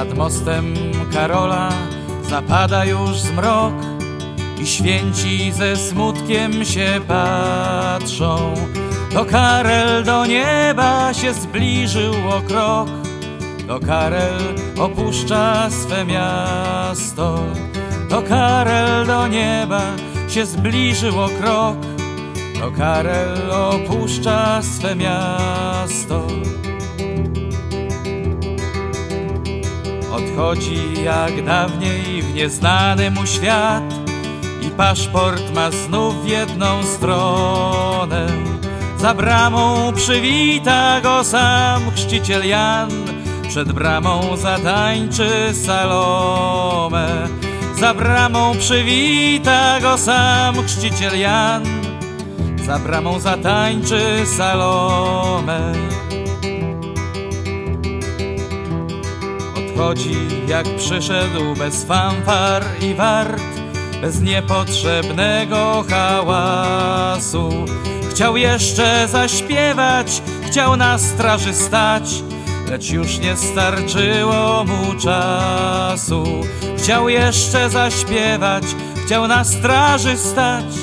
Nad mostem Karola zapada już zmrok i święci ze smutkiem się patrzą. To Karel do nieba się zbliżył o krok, to Karel opuszcza swe miasto. To Karel do nieba się zbliżył o krok, to Karel opuszcza swe miasto. Odchodzi jak dawniej w nieznany mu świat i paszport ma znów jedną stronę. Za bramą przywita go sam chrzciciel Jan, przed bramą zatańczy Salome. Za bramą przywita go sam chrzciciel Jan, za bramą zatańczy Salome. Jak przyszedł bez fanfar i wart, bez niepotrzebnego hałasu. Chciał jeszcze zaśpiewać, chciał na straży stać, lecz już nie starczyło mu czasu. Chciał jeszcze zaśpiewać, chciał na straży stać,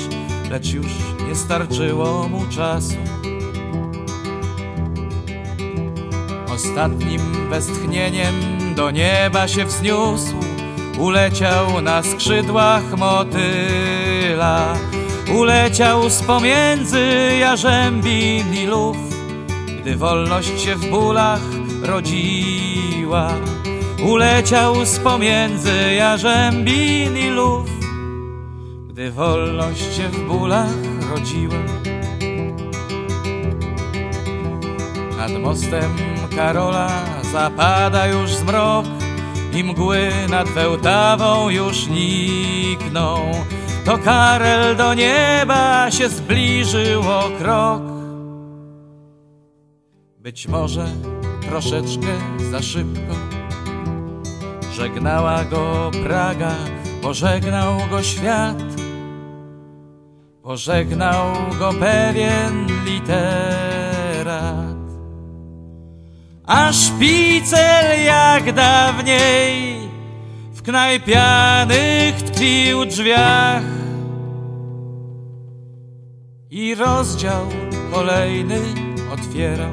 lecz już nie starczyło mu czasu. Ostatnim westchnieniem do nieba się wzniósł, uleciał na skrzydłach motyla. Uleciał z pomiędzy i lów, gdy wolność się w bólach rodziła. Uleciał z pomiędzy i lów, gdy wolność się w bólach rodziła. Nad mostem Karola zapada już zmrok i mgły nad Wełtawą już nikną. To Karel do nieba się zbliżył o krok. Być może troszeczkę za szybko Żegnała go Praga, pożegnał go świat Pożegnał go pewien literat A szpicel jak dawniej W knajpianych tkwił drzwiach. I rozdział kolejny otwierał